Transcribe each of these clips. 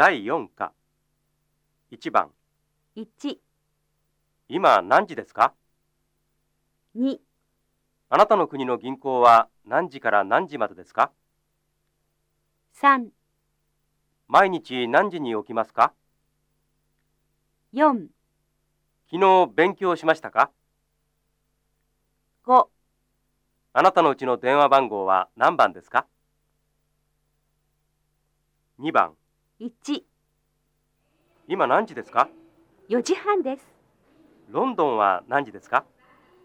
第4課。1番。1、今何時ですか？2、あなたの国の銀行は何時から何時までですか？3、毎日何時に起きますか？4、昨日勉強しましたか？5、あなたのうちの電話番号は何番ですか？2番1、今何時ですか？4時半です。ロンドンは何時ですか？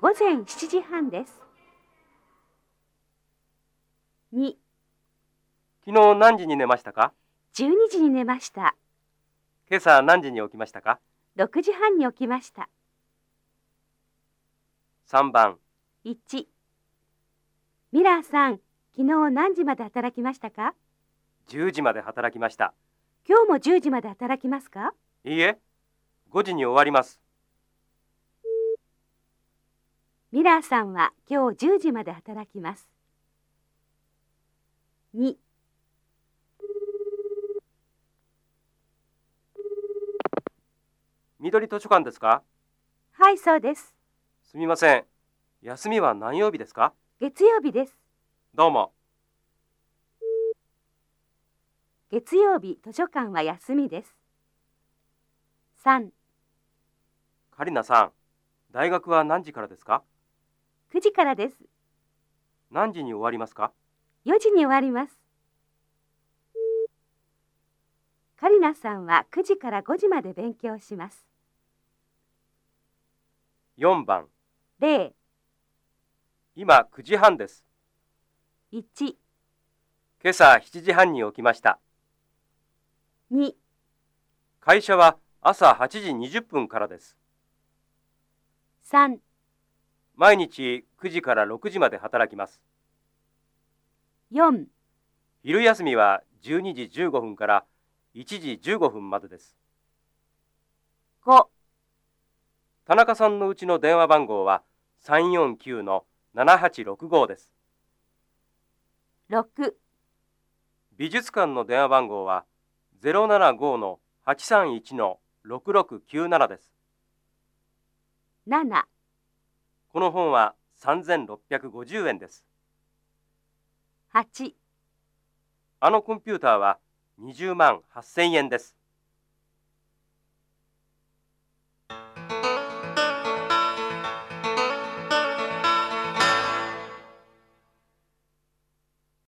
午前7時半です。2、昨日何時に寝ましたか？12時に寝ました。今朝何時に起きましたか？6時半に起きました。3番。1、ミラーさん、昨日何時まで働きましたか？10時まで働きました今日も10時まで働きますか？いいえ。5時に終わります。ミラーさんは今日10時まで働きます。2、緑図書館ですか？はい、そうです。すみません。休みは何曜日ですか？月曜日です。どうも月曜日図書館は休みです。3、カリナさん大学は何時からですか？9時からです。何時に終わりますか？4時に終わります。カリナさんは9時から5時まで勉強します。4番0、今9時半です1、今朝7時半に起きました2、会社は朝8時20分からです。3、毎日9時から6時まで働きます。4、昼休みは12時15分から1時15分までです。5、田中さんのうちの電話番号は349の7865です。6、美術館の電話番号は075の831の6697です。7、この本は3650円です。8あのコンピューターは20万8000円です